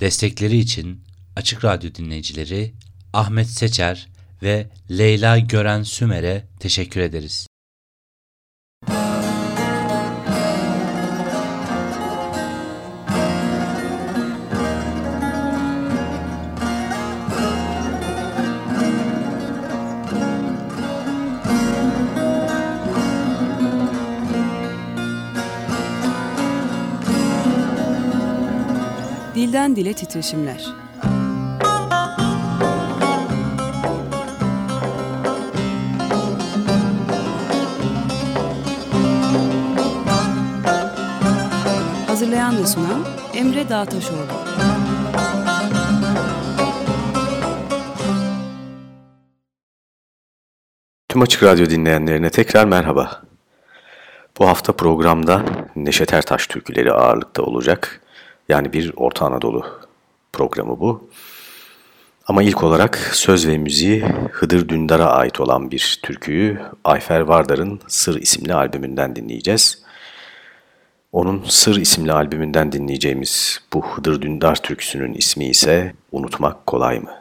Destekleri için Açık Radyo dinleyicileri Ahmet Seçer ve Leyla Gören Sümer'e teşekkür ederiz. Dilden Dile Titreşimler Hazırlayan ve sunan Emre Dağtaşoğlu Tüm Açık Radyo dinleyenlerine tekrar merhaba. Bu hafta programda Neşet Ertaş türküleri ağırlıkta olacak. Yani bir Orta Anadolu programı bu. Ama ilk olarak söz ve müziği Hıdır Dündar'a ait olan bir türküyü Ayfer Vardar'ın Sır isimli albümünden dinleyeceğiz. Onun Sır isimli albümünden dinleyeceğimiz bu Hıdır Dündar türküsünün ismi ise Unutmak Kolay mı?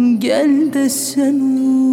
Gel de sen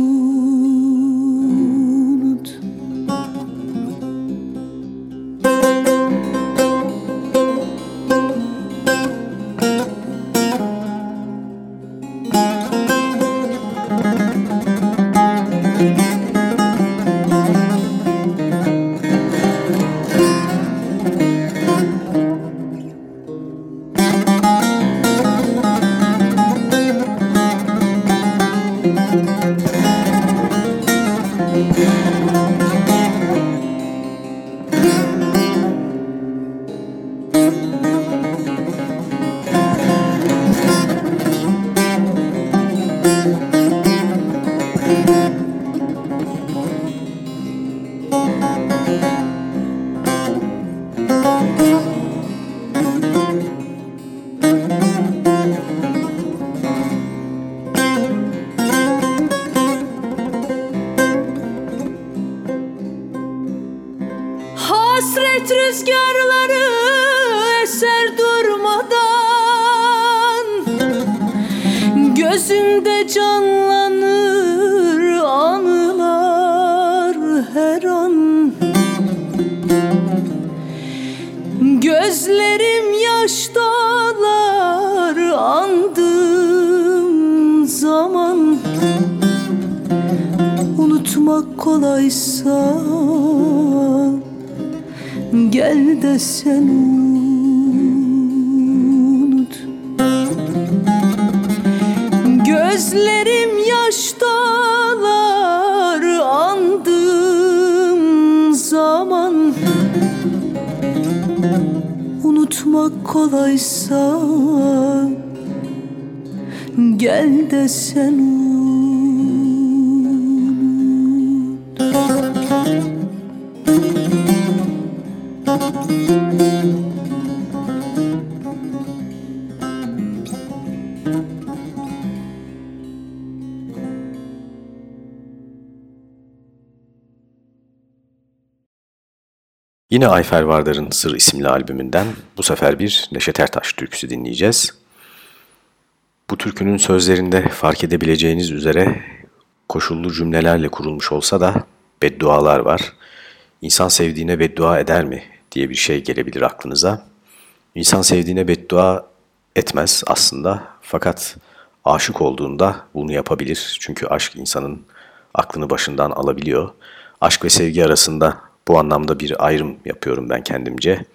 kolaysa Gel de sen Yine Ayfer Vardar'ın Sır isimli albümünden bu sefer bir Neşet Ertaş türküsü dinleyeceğiz. Bu türkünün sözlerinde fark edebileceğiniz üzere koşullu cümlelerle kurulmuş olsa da beddualar var. İnsan sevdiğine beddua eder mi diye bir şey gelebilir aklınıza. İnsan sevdiğine beddua etmez aslında fakat aşık olduğunda bunu yapabilir. Çünkü aşk insanın aklını başından alabiliyor. Aşk ve sevgi arasında bu anlamda bir ayrım yapıyorum ben kendimce.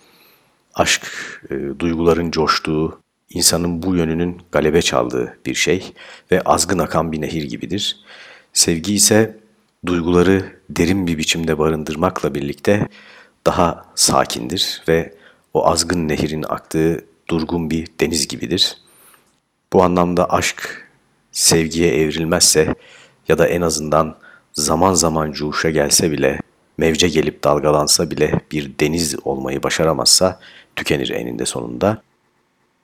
Aşk, e, duyguların coştuğu, insanın bu yönünün galebe çaldığı bir şey ve azgın akan bir nehir gibidir. Sevgi ise duyguları derin bir biçimde barındırmakla birlikte daha sakindir ve o azgın nehirin aktığı durgun bir deniz gibidir. Bu anlamda aşk sevgiye evrilmezse ya da en azından zaman zaman cuşa gelse bile mevce gelip dalgalansa bile bir deniz olmayı başaramazsa tükenir eninde sonunda.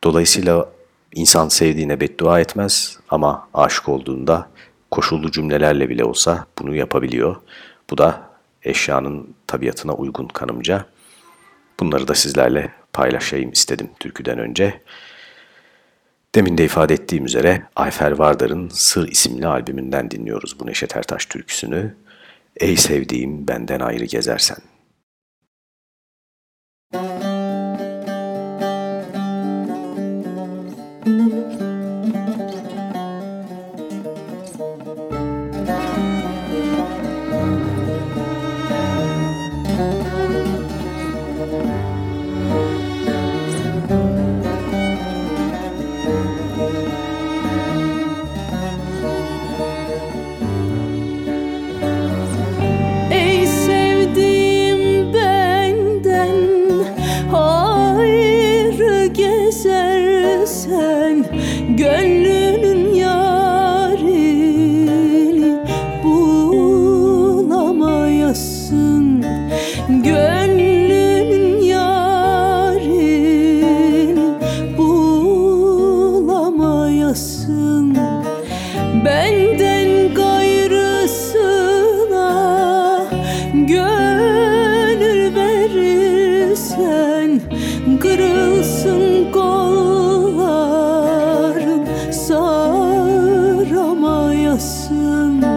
Dolayısıyla insan sevdiğine beddua etmez ama aşık olduğunda koşullu cümlelerle bile olsa bunu yapabiliyor. Bu da eşyanın tabiatına uygun kanımca. Bunları da sizlerle paylaşayım istedim türküden önce. Demin de ifade ettiğim üzere Ayfer Vardar'ın Sır isimli albümünden dinliyoruz bu Neşet Ertaş türküsünü. Ey sevdiğim benden ayrı gezersen. soon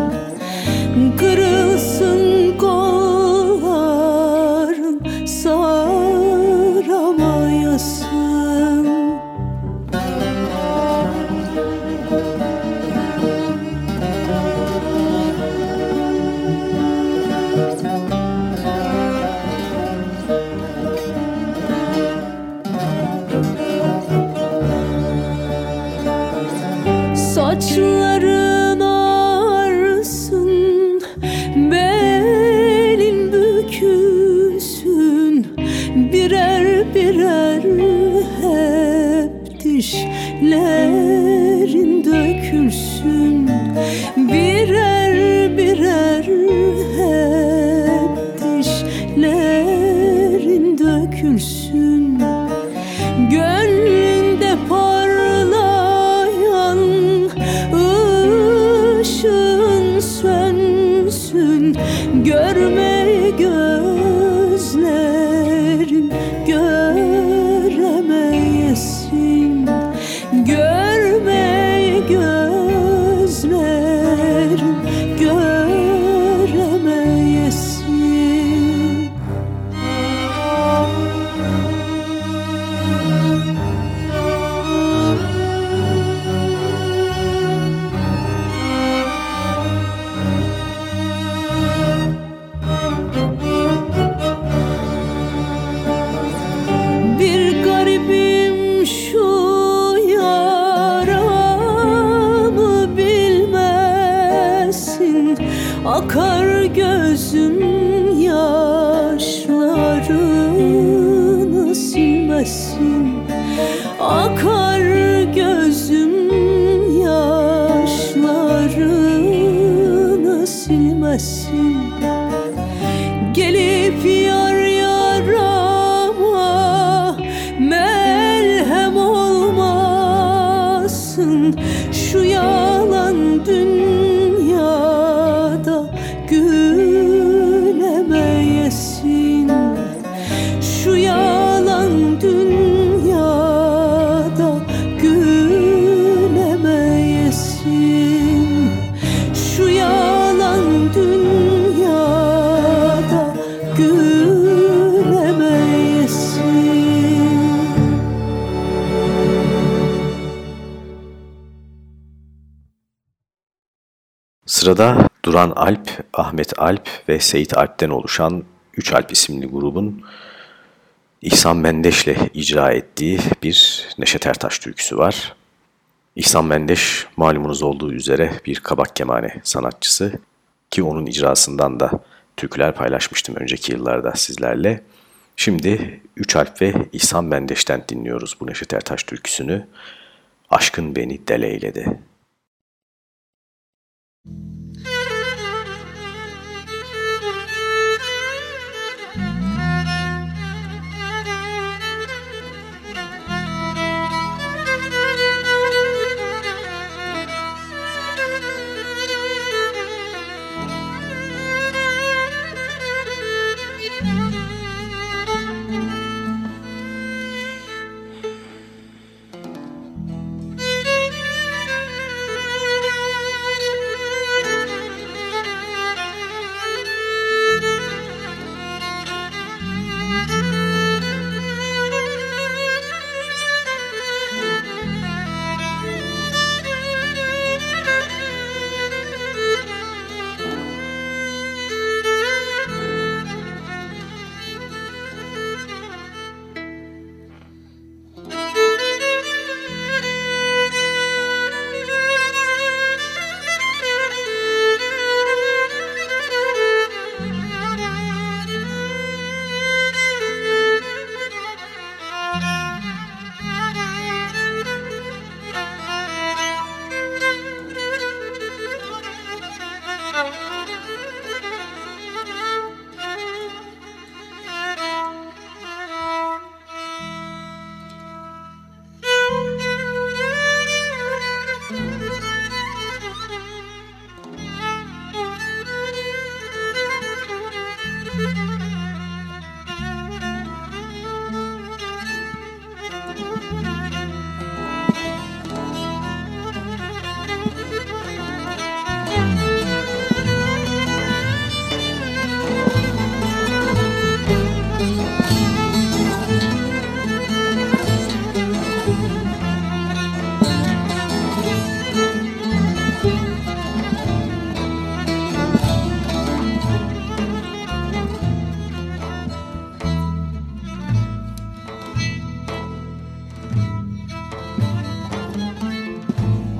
Sırada Duran Alp, Ahmet Alp ve Seyit Alp'ten oluşan Üç Alp isimli grubun İhsan Mendeş'le icra ettiği bir Neşet Ertaş türküsü var. İhsan Mendeş malumunuz olduğu üzere bir kabak kemane sanatçısı ki onun icrasından da türküler paylaşmıştım önceki yıllarda sizlerle. Şimdi Üç Alp ve İhsan Mendeş'ten dinliyoruz bu Neşet Ertaş türküsünü. Aşkın beni deleyledi.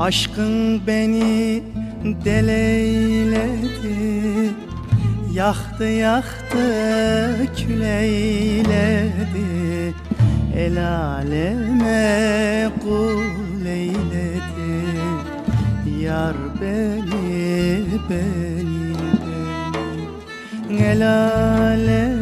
Aşkın beni deleyledi Yaktı yaktı küleyledi El aleme kul eyledi Yar beni beni beni. El aleme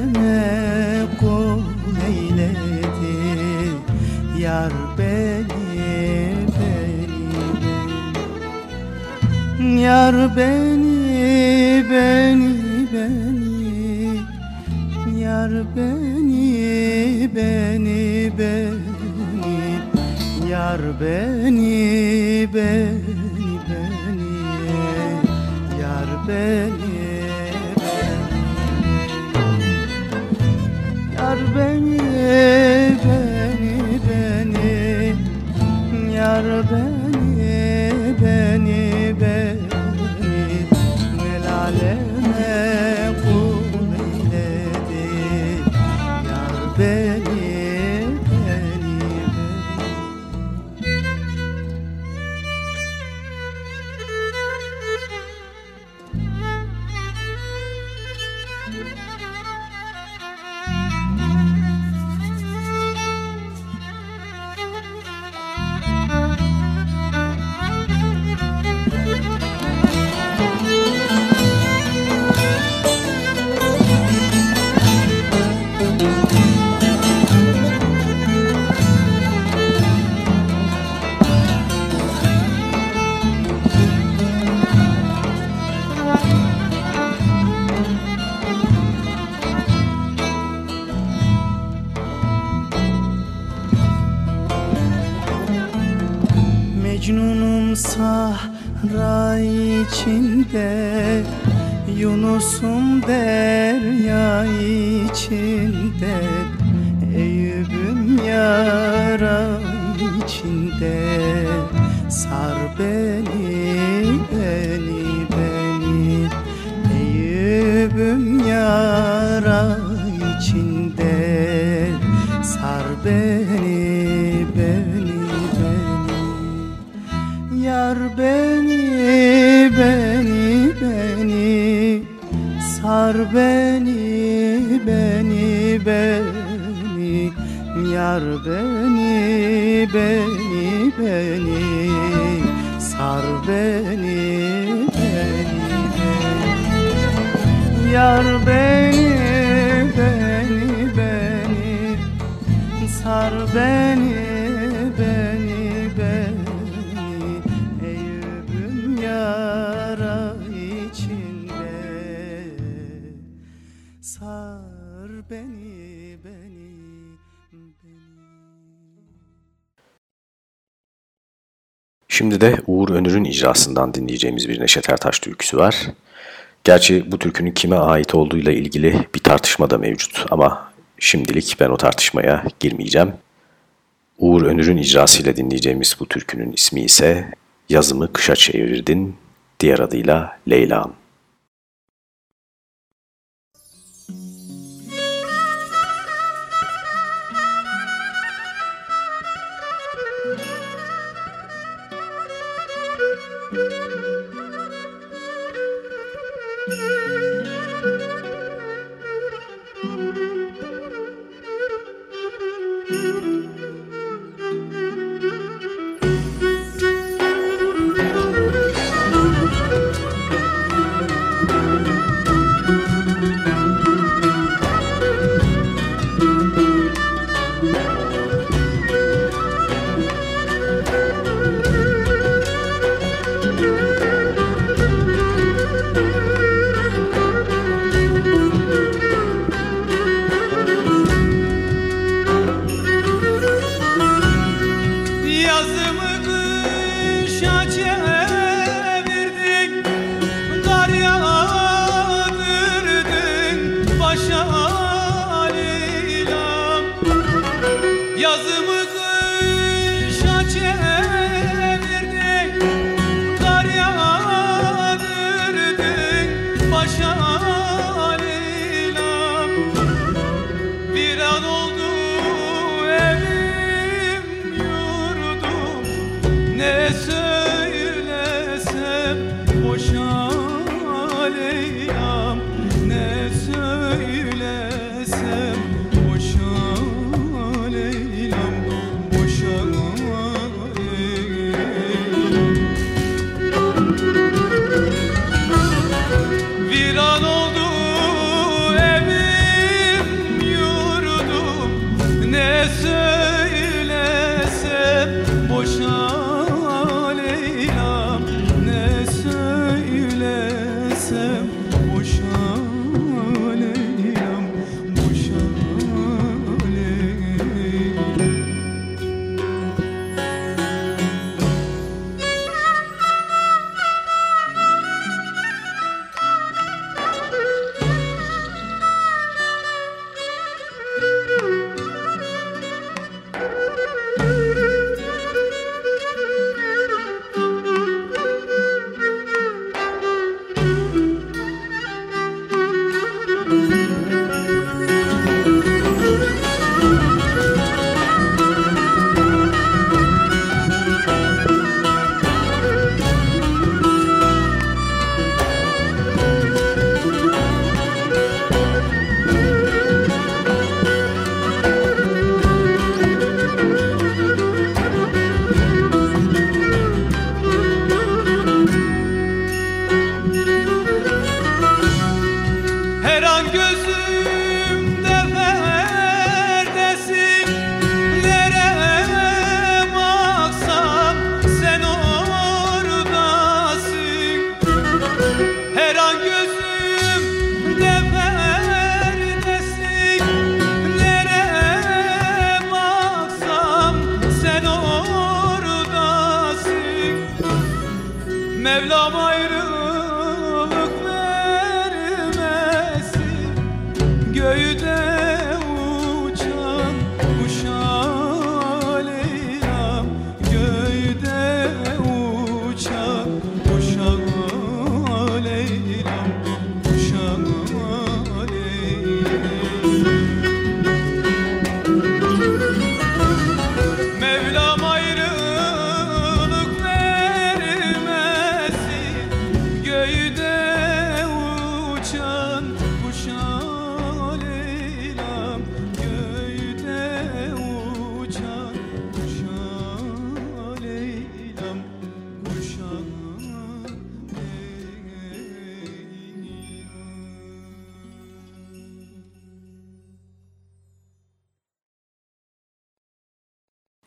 Yar beni, beni, beni. Yar beni, beni, beni. Yar beni, beni, beni. Yar beni, Yar beni, beni, beni. Yar beni, içinde Yunus'um derya beni, beni, beni Sar beni, beni, Yar beni, beni, beni Sar beni, De Uğur Önür'ün icrasından dinleyeceğimiz bir Neşet Ertaş türküsü var. Gerçi bu türkünün kime ait olduğuyla ilgili bir tartışma da mevcut ama şimdilik ben o tartışmaya girmeyeceğim. Uğur Önür'ün icrasıyla dinleyeceğimiz bu türkünün ismi ise Yazımı Kışa Çevirdin, diğer adıyla Leyla'm.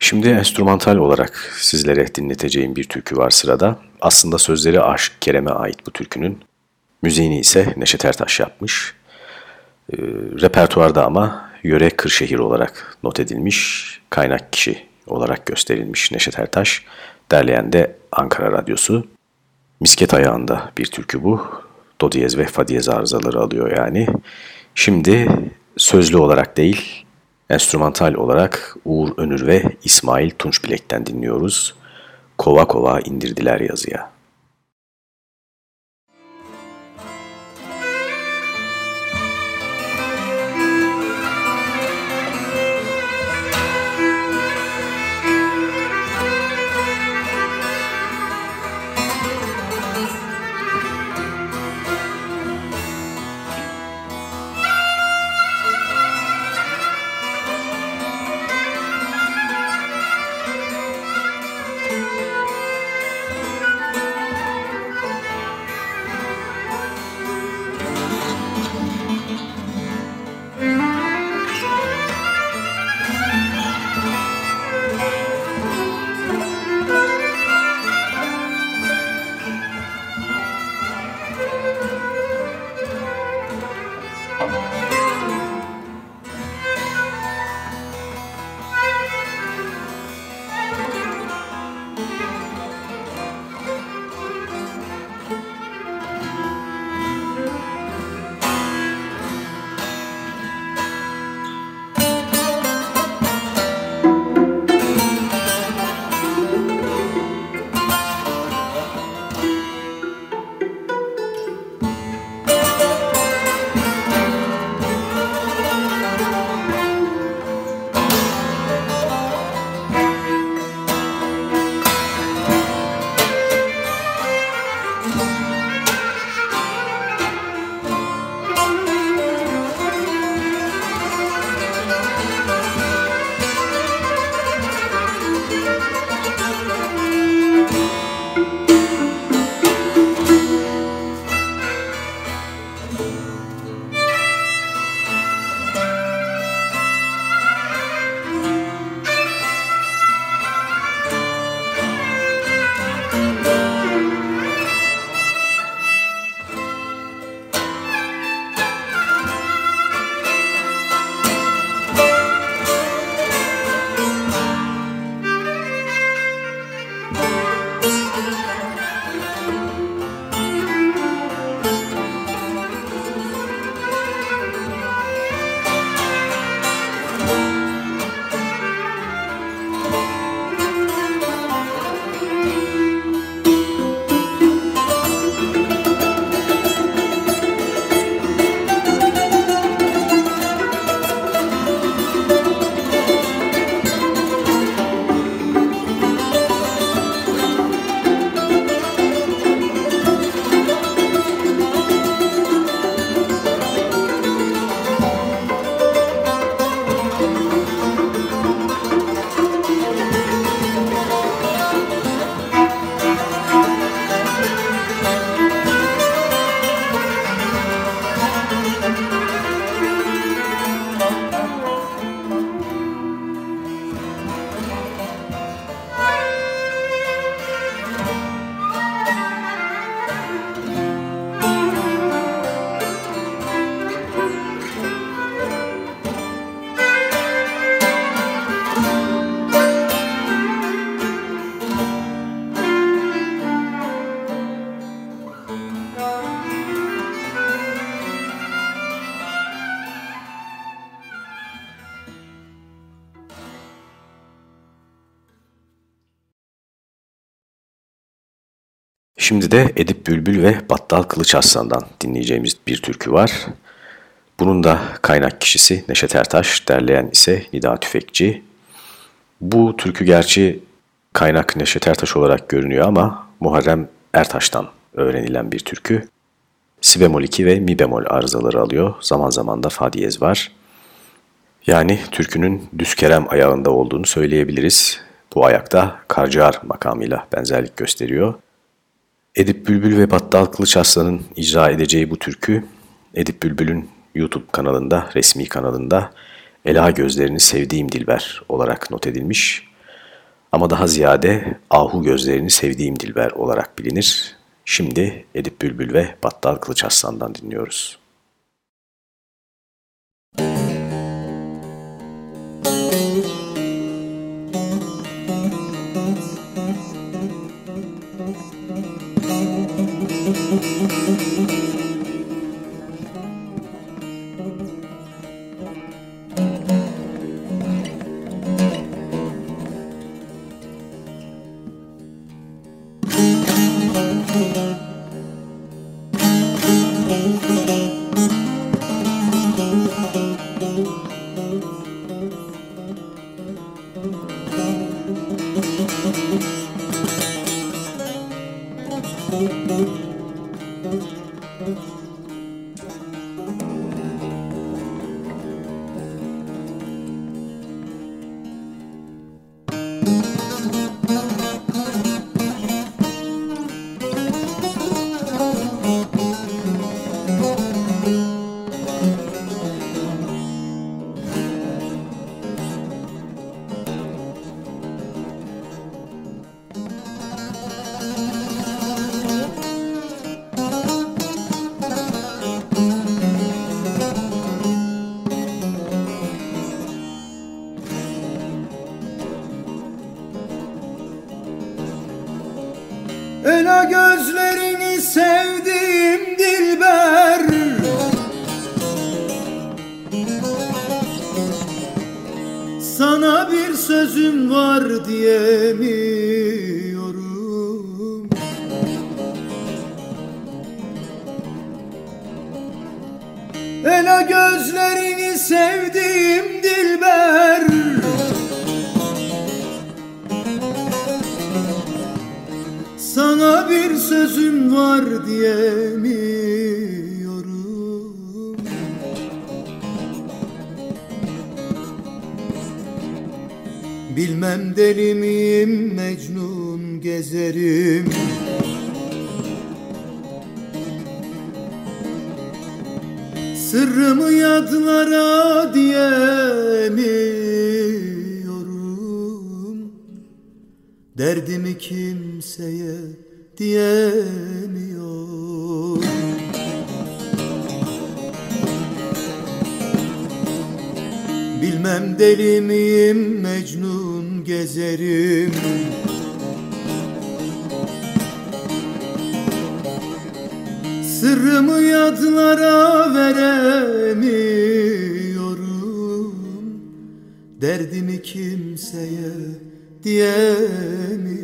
Şimdi enstrümantal olarak sizlere dinleteceğim bir türkü var sırada. Aslında sözleri Aşık Kerem'e ait bu türkünün. Müziğini ise Neşet Ertaş yapmış. E, repertuarda ama yöre Kırşehir olarak not edilmiş, kaynak kişi olarak gösterilmiş Neşet Ertaş. Derleyen de Ankara Radyosu. Misket ayağında bir türkü bu. Do diyez ve fa diyez arızaları alıyor yani. Şimdi sözlü olarak değil, enstrümantal olarak Uğur Önür ve İsmail Tunçbilek'ten dinliyoruz. Kova kova indirdiler yazıya. Şimdi de Edip Bülbül ve Battal Kılıç Aslan'dan dinleyeceğimiz bir türkü var. Bunun da kaynak kişisi Neşet Ertaş, derleyen ise Nida Tüfekçi. Bu türkü gerçi kaynak Neşet Ertaş olarak görünüyor ama Muharrem Ertaş'tan öğrenilen bir türkü. Si bemol 2 ve mi bemol arızaları alıyor. Zaman zaman da fa diyez var. Yani türkünün düz kerem ayağında olduğunu söyleyebiliriz. Bu ayakta karcar makamıyla benzerlik gösteriyor. Edip Bülbül ve Battal Kılıç Aslan'ın icra edeceği bu türkü Edip Bülbül'ün YouTube kanalında, resmi kanalında Ela Gözlerini Sevdiğim Dilber olarak not edilmiş. Ama daha ziyade ahu gözlerini sevdiğim Dilber olarak bilinir. Şimdi Edip Bülbül ve Battal Kılıç Aslan'dan dinliyoruz. Ela sözüm var diyemiyorum. Ela gözlerini sevdim Dilber. Sana bir sözüm var diyemiyorum Bilmem deli miyim Mecnun gezerim. Sırrımı yadlara diyemiyorum. Derdimi kimseye diyemiyorum. Bilmem deli miyim Mecnun gezerim. Sırrımı yadlara veremiyorum. Derdimi kimseye diyemiyorum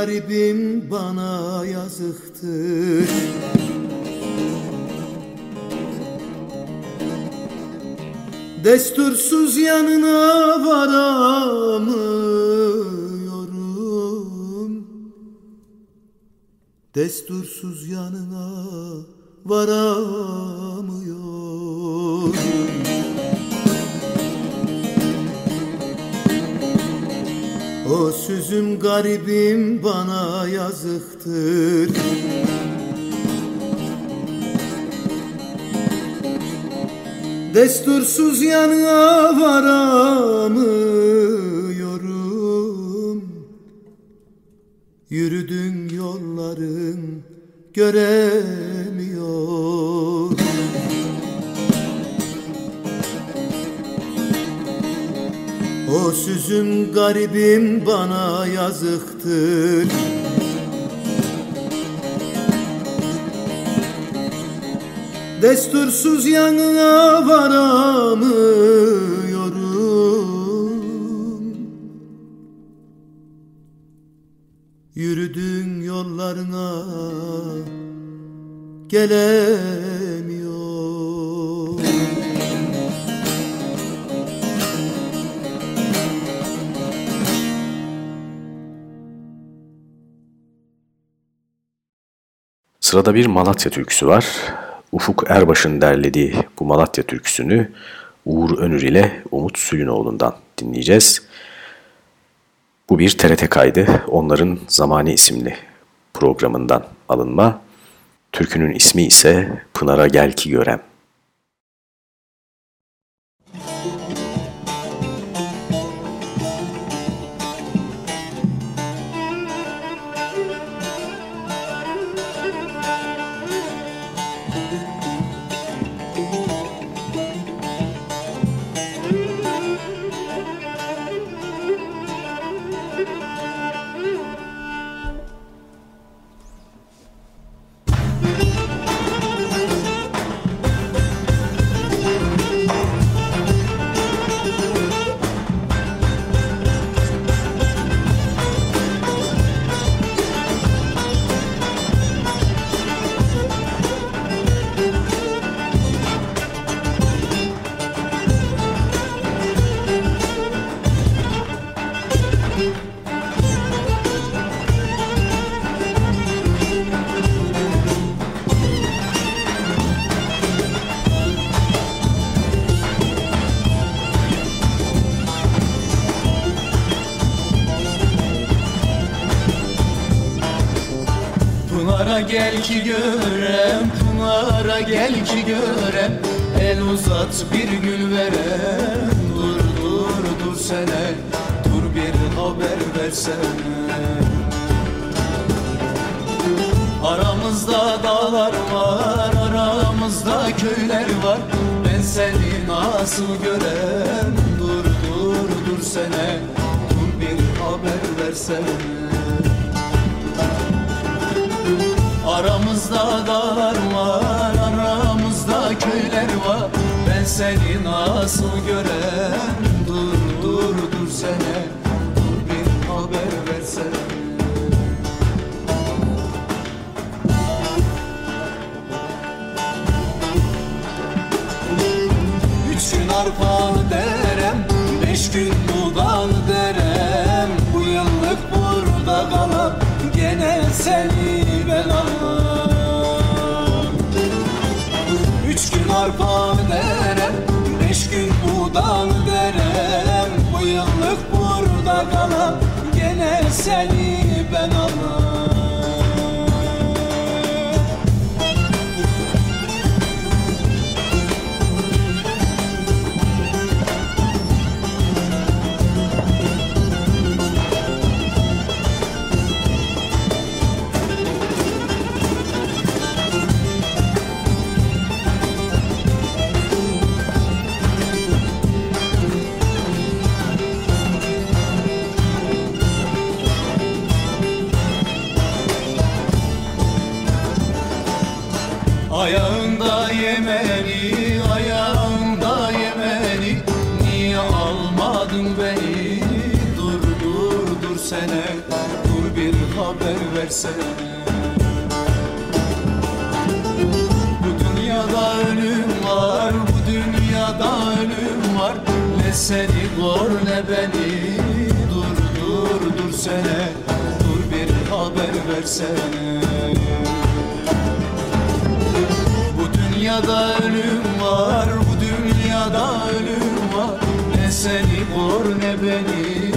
garibim bana yazıktır. Destursuz yanına varamıyorum. Destursuz yanına varamıyorum O süzüm garibim bana yazıktır. Destursuz yanına varamıyorum. Yürüdün yolların göremiyor O süzüm garibim bana yazıktır. Destursuz yanına varamıyorum. Yürüdüğün yollarına gelemiyor Sırada bir Malatya türküsü var. Ufuk Erbaş'ın derlediği bu Malatya türküsünü Uğur Önür ile Umut Suyunoğlu'ndan dinleyeceğiz. Bu bir TRT kaydı. Onların Zamani isimli programından alınma. Türkünün ismi ise Pınar'a Gel Ki Görem. Gel ki görem, Pınar'a gel ki görem El uzat bir gül verem. Dur dur dur sene, dur bir haber versene. Aramızda dağlar var, aramızda köyler var. Ben seni nasıl görem? Dur dur dur sene, dur bir haber versene Aramızda dağlar var, aramızda köyler var. Ben seni nasıl görem? Dur dur dur sene. Dur bir haber versene. Üç gün arpa derem Beş gün buğdan seni versene Bu dünyada ölüm var, bu dünyada ölüm var. Ne seni gor ne beni Dur dur dur sene, dur bir haber versene. Bu dünyada ölüm var, bu dünyada ölüm var. Ne seni gor ne beni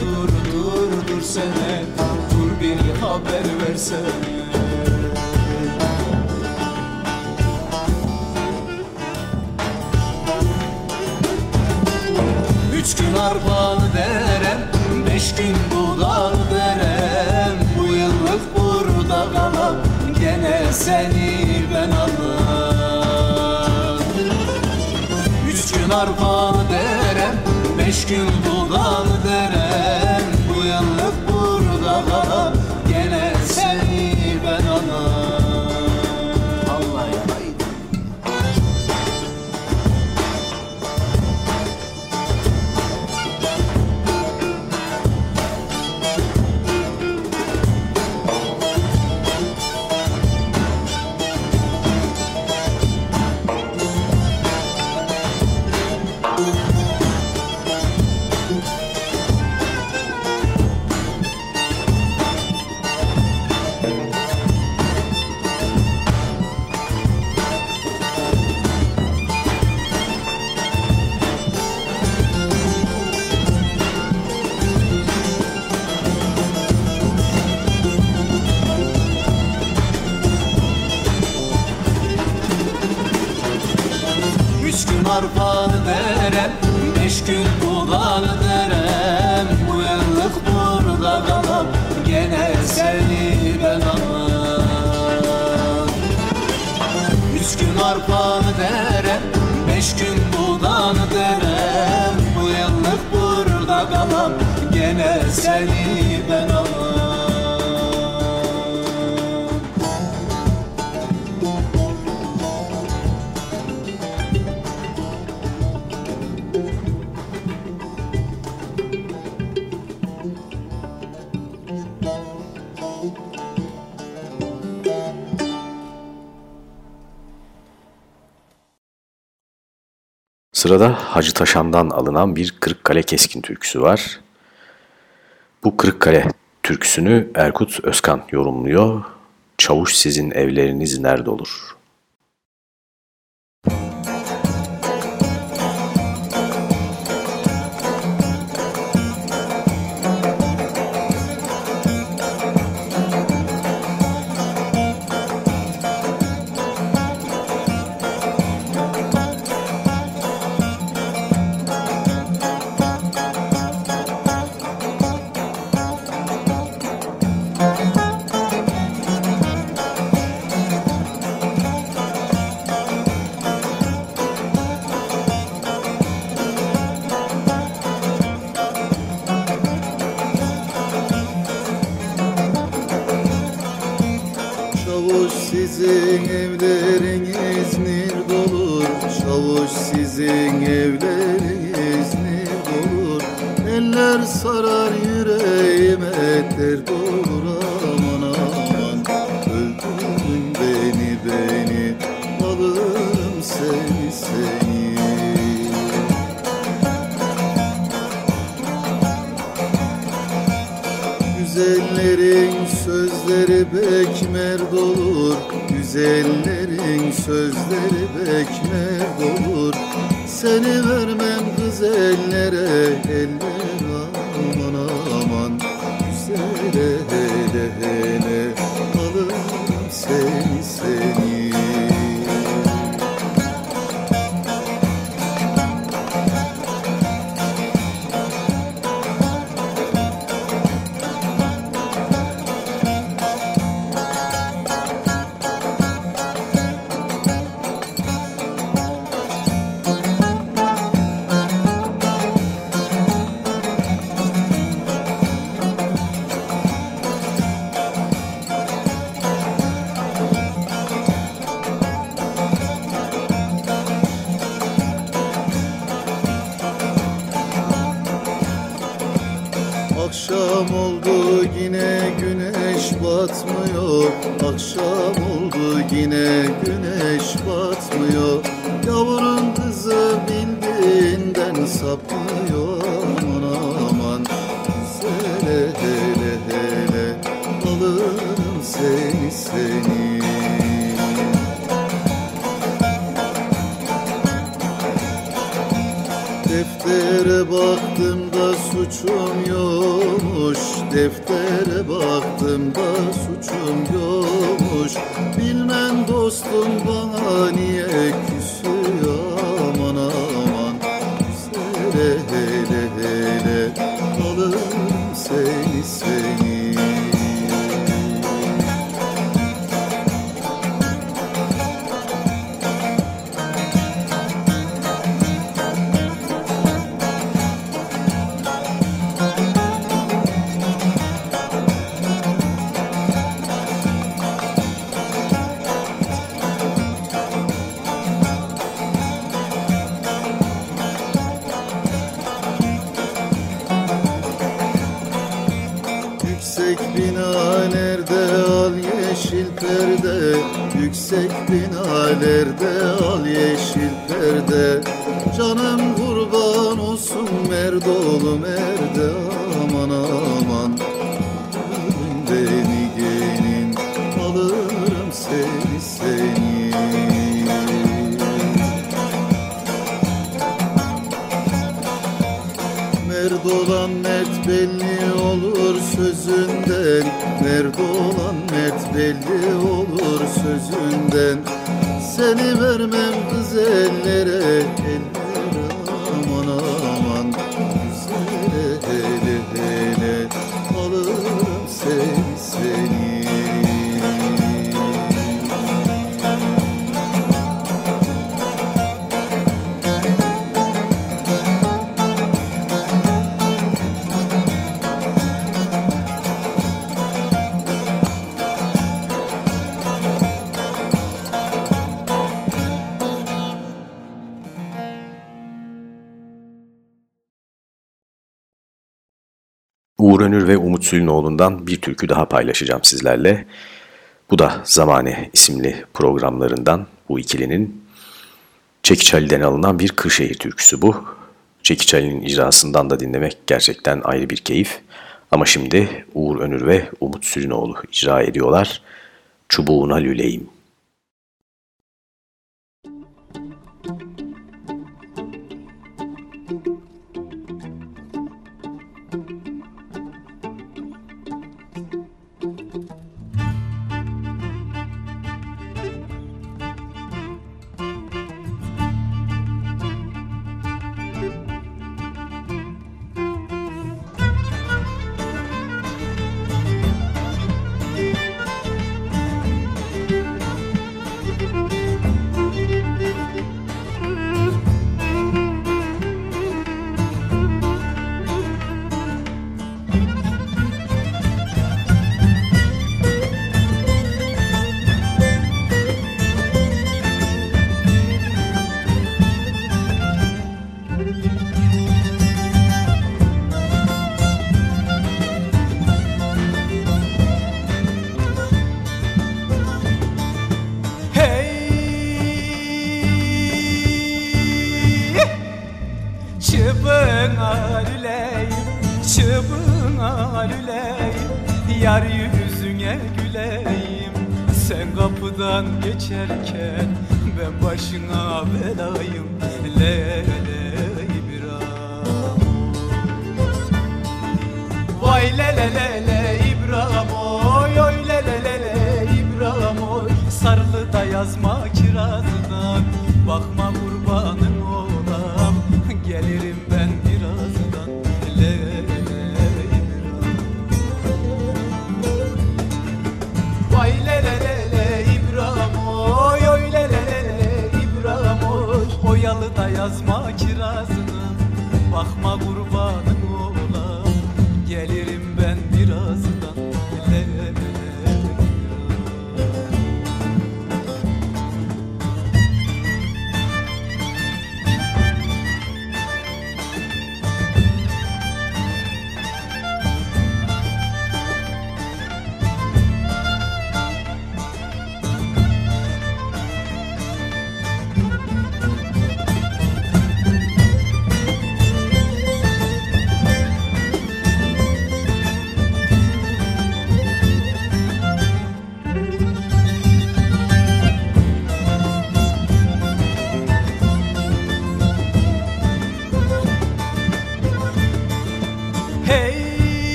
Dur dur dur sene, haber versen. Üç gün arpanı derem, beş gün budanı derem. Bu yıllık burada kalam, gene seni ben alırım Üç gün arpanı derem, beş gün budanı Sırada Hacı Taşan'dan alınan bir Kırıkkale Keskin türküsü var. Bu Kırıkkale türküsünü Erkut Özkan yorumluyor. Çavuş sizin evleriniz nerede olur? Güzellerin sözleri bekmer dolur Güzellerin sözleri bekmer dolur Seni vermem güzellere eller aman aman. Güzele hele hele alırım seni seni hele hele Umut Sülünoğlu'ndan bir türkü daha paylaşacağım sizlerle. Bu da Zamane isimli programlarından bu ikilinin Çekiç Ali'den alınan bir Kırşehir türküsü bu. Çekiç Ali'nin icrasından da dinlemek gerçekten ayrı bir keyif. Ama şimdi Uğur Önür ve Umut Sülünoğlu icra ediyorlar. Çubuğuna lüleyim. Yüzüne güleyim? Sen kapıdan geçerken Ben başına belayım. Lele İbrahim Vay le le le le İbrahim oy oy le le le le İbrahim oy Sarılı da yazma kirazdan Bakma kurbanın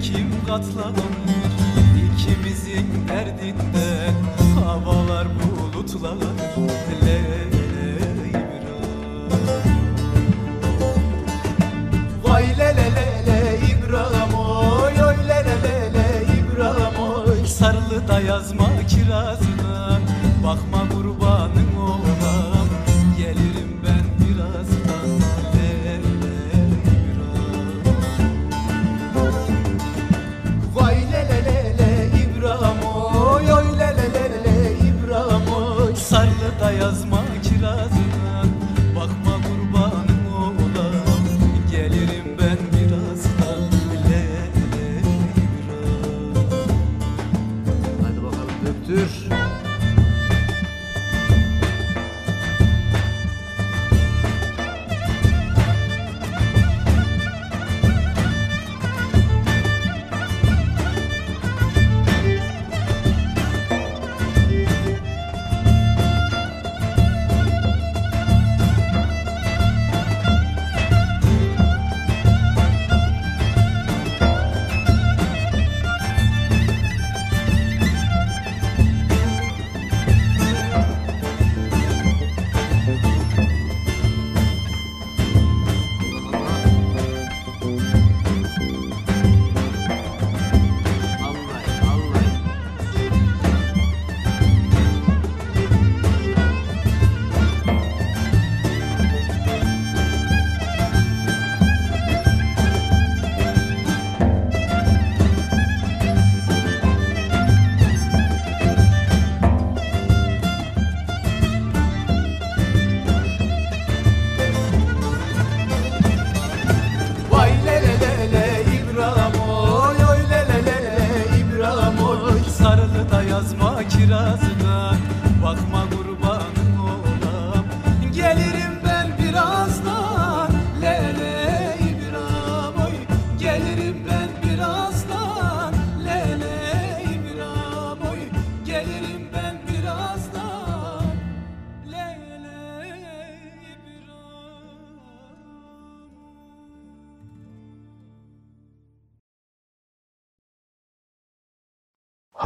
kim katlanır İkimizin derdinden Havalar bulutlanır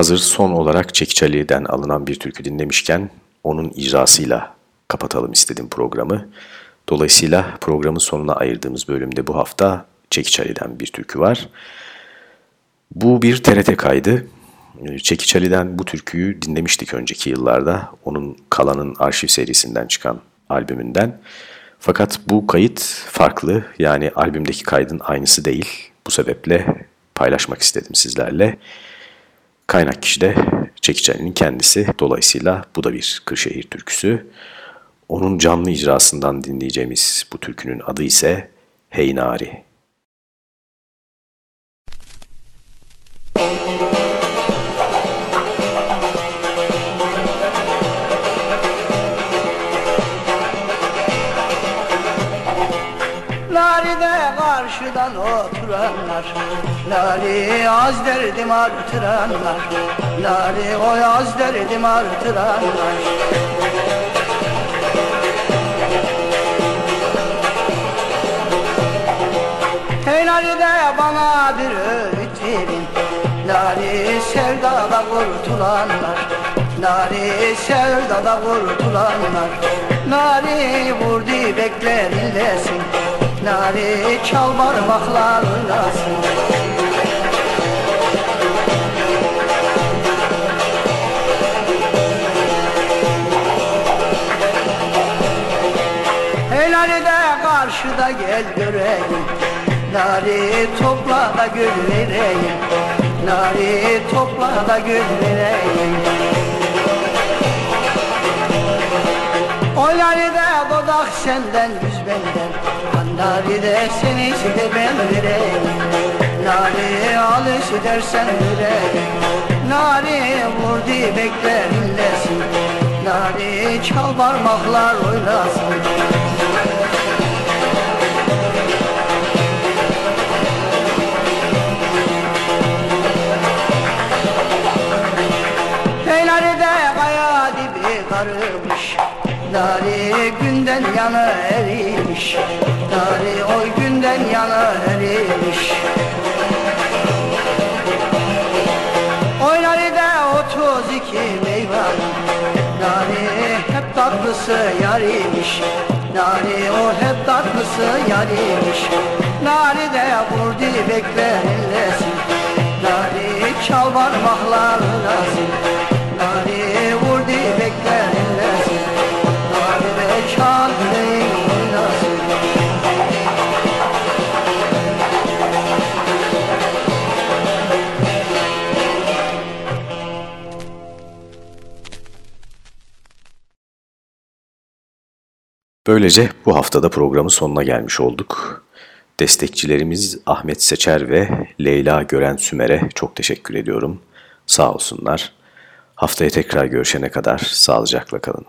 Hazır son olarak Çekiç Ali'den alınan bir türkü dinlemişken onun icrasıyla kapatalım istedim programı. Dolayısıyla programın sonuna ayırdığımız bölümde bu hafta Çekiç Ali'den bir türkü var. Bu bir TRT kaydı. Çekiç Ali'den bu türküyü dinlemiştik önceki yıllarda. Onun Kalan'ın arşiv serisinden çıkan albümünden. Fakat bu kayıt farklı. Yani albümdeki kaydın aynısı değil. Bu sebeple paylaşmak istedim sizlerle. Kaynak kişi de Çekiçeli'nin kendisi. Dolayısıyla bu da bir Kırşehir türküsü. Onun canlı icrasından dinleyeceğimiz bu türkünün adı ise Heynari. Karşıdan oturanlar. Lali az derdim artıranlar. Lali oy az derdim artıranlar. Hey Lali de bana bir öğüt verin. Lali sevdada kurtulanlar. Lali sevdada kurtulanlar. Lali vurdu bekler illesin Nari çal parmaklar oynasın Helali de karşıda gel göreyim. Nari topla da gül vereyim. Nari topla da gül vereyim senden yüz benden. Nari de seni iste ben vereyim Nari al istersen vereyim Nari vurdu bekler illesin Nari çal parmaklar oynasın Nari günden yana erimiş. Nari oy günden yana erimiş. Oy nari de otuz iki meyvan. Nari hep tatlısı yariymiş Nari o hep tatlısı yariymiş Nari de vurdu bekler ellesin. Nari çal parmaklar lazım Böylece bu haftada programın sonuna gelmiş olduk. Destekçilerimiz Ahmet Seçer ve Leyla Gören Sümer'e çok teşekkür ediyorum. Sağ olsunlar. Haftaya tekrar görüşene kadar sağlıcakla kalın.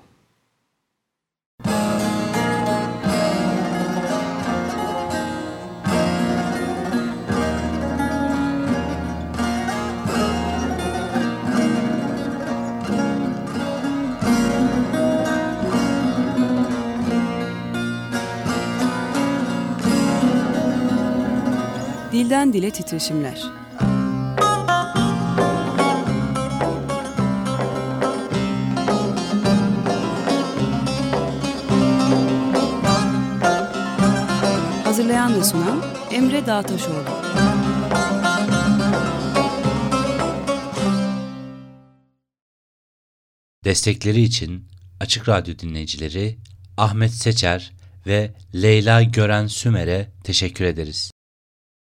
Dilden dile titreşimler. Hazırlayan ve sunan Emre Dağtaşoğlu. Destekleri için Açık Radyo dinleyicileri Ahmet Seçer ve Leyla Gören Sümer'e teşekkür ederiz.